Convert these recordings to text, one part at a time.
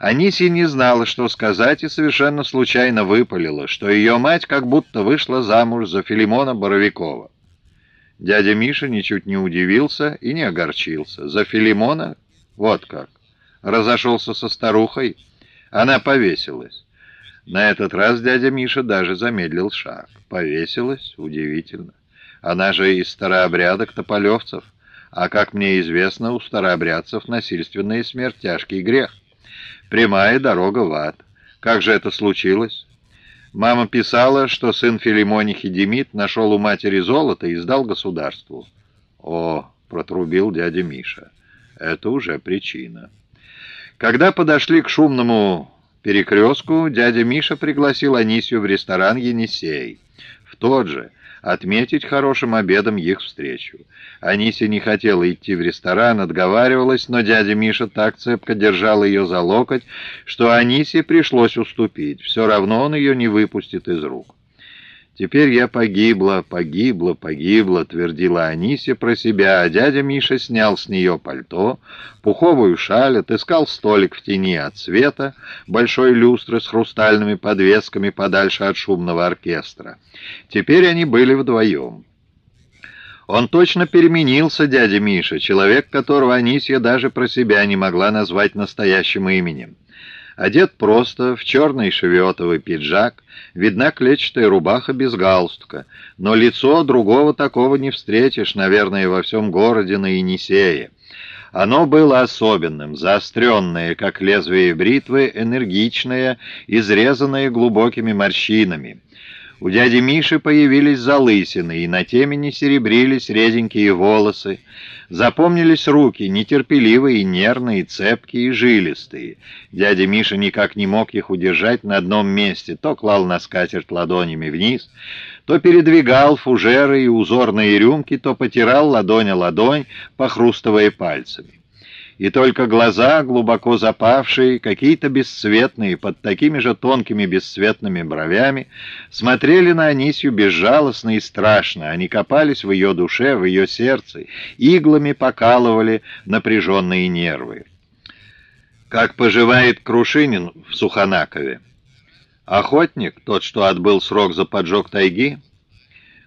Анисия не знала, что сказать, и совершенно случайно выпалила, что ее мать как будто вышла замуж за Филимона Боровикова. Дядя Миша ничуть не удивился и не огорчился. За Филимона? Вот как. Разошелся со старухой. Она повесилась. На этот раз дядя Миша даже замедлил шаг. Повесилась? Удивительно. Она же из старообрядок тополевцев. А, как мне известно, у старообрядцев насильственная смерть — тяжкий грех. Прямая дорога в ад. Как же это случилось? Мама писала, что сын Филимонихи Демид нашел у матери золото и сдал государству. О, протрубил дядя Миша. Это уже причина. Когда подошли к шумному перекрестку, дядя Миша пригласил Анисию в ресторан «Енисей». В тот же, отметить хорошим обедом их встречу. Анися не хотела идти в ресторан, отговаривалась, но дядя Миша так цепко держал ее за локоть, что Анисе пришлось уступить. Все равно он ее не выпустит из рук. «Теперь я погибла, погибла, погибла», — твердила Анисия про себя, а дядя Миша снял с нее пальто, пуховую шаль, отыскал столик в тени от света, большой люстры с хрустальными подвесками подальше от шумного оркестра. Теперь они были вдвоем. Он точно переменился, дядя Миша, человек, которого Анисия даже про себя не могла назвать настоящим именем. Одет просто, в черный шевиотовый пиджак, видна клетчатая рубаха без галстука, но лицо другого такого не встретишь, наверное, во всем городе на Енисее. Оно было особенным, заостренное, как лезвие бритвы, энергичное, изрезанное глубокими морщинами. У дяди Миши появились залысины, и на темени серебрились реденькие волосы. Запомнились руки, нетерпеливые, нервные, цепкие и жилистые. Дядя Миша никак не мог их удержать на одном месте. То клал на скатерть ладонями вниз, то передвигал фужеры и узорные рюмки, то потирал ладонь о ладонь, похрустывая пальцами и только глаза, глубоко запавшие, какие-то бесцветные, под такими же тонкими бесцветными бровями, смотрели на Анисью безжалостно и страшно. Они копались в ее душе, в ее сердце, иглами покалывали напряженные нервы. Как поживает Крушинин в Суханакове? Охотник, тот, что отбыл срок за поджог тайги?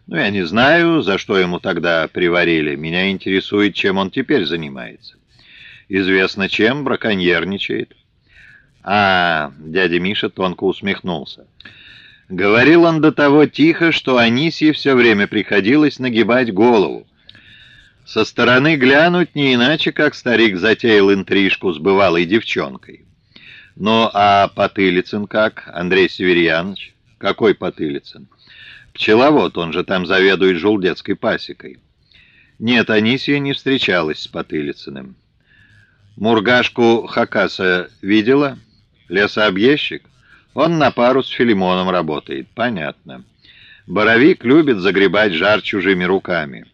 Ну, я не знаю, за что ему тогда приварили. Меня интересует, чем он теперь занимается. Известно чем, браконьерничает. А, дядя Миша тонко усмехнулся. Говорил он до того тихо, что Анисье все время приходилось нагибать голову. Со стороны глянуть не иначе, как старик затеял интрижку с бывалой девчонкой. Ну, а Потылицын как, Андрей Северьянович? Какой Потылицын? Пчеловод, он же там заведует жулдетской пасекой. Нет, Анисия не встречалась с Потылицыным. Мургашку Хакаса видела? Лесообъездчик? Он на пару с Филимоном работает. Понятно. Боровик любит загребать жар чужими руками.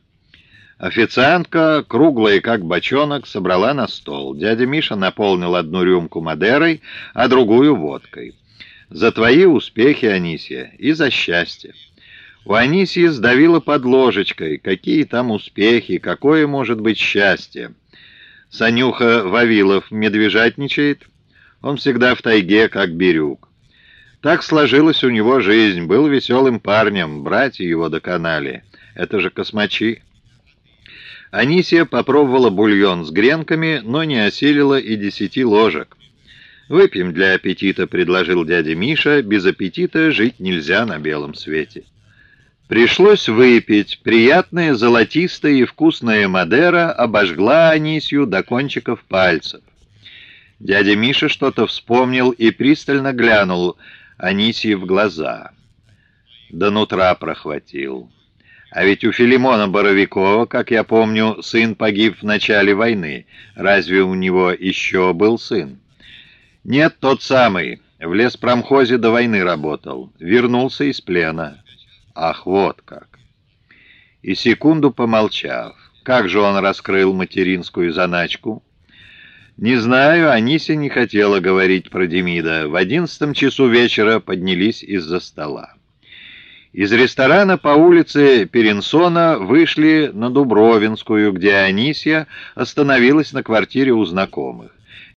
Официантка, круглая как бочонок, собрала на стол. Дядя Миша наполнил одну рюмку Мадерой, а другую водкой. За твои успехи, Анисия, и за счастье. У Анисии сдавило под ложечкой. Какие там успехи, какое может быть счастье? Санюха Вавилов медвежатничает. Он всегда в тайге, как Бирюк. Так сложилась у него жизнь. Был веселым парнем, братья его доконали. Это же космачи. Анисия попробовала бульон с гренками, но не осилила и десяти ложек. «Выпьем для аппетита», — предложил дядя Миша. «Без аппетита жить нельзя на белом свете». Пришлось выпить. Приятная, золотистая и вкусная Мадера обожгла Анисью до кончиков пальцев. Дядя Миша что-то вспомнил и пристально глянул Анисии в глаза. До нутра прохватил. А ведь у Филимона Боровикова, как я помню, сын погиб в начале войны. Разве у него еще был сын? Нет, тот самый. В леспромхозе до войны работал. Вернулся из плена. Ах, вот как. И секунду помолчав, как же он раскрыл материнскую заначку? Не знаю, Анися не хотела говорить про Демида. В одиннадцатом часу вечера поднялись из-за стола. Из ресторана по улице Перенсона вышли на Дубровинскую, где Анисия остановилась на квартире у знакомых.